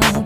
freedom.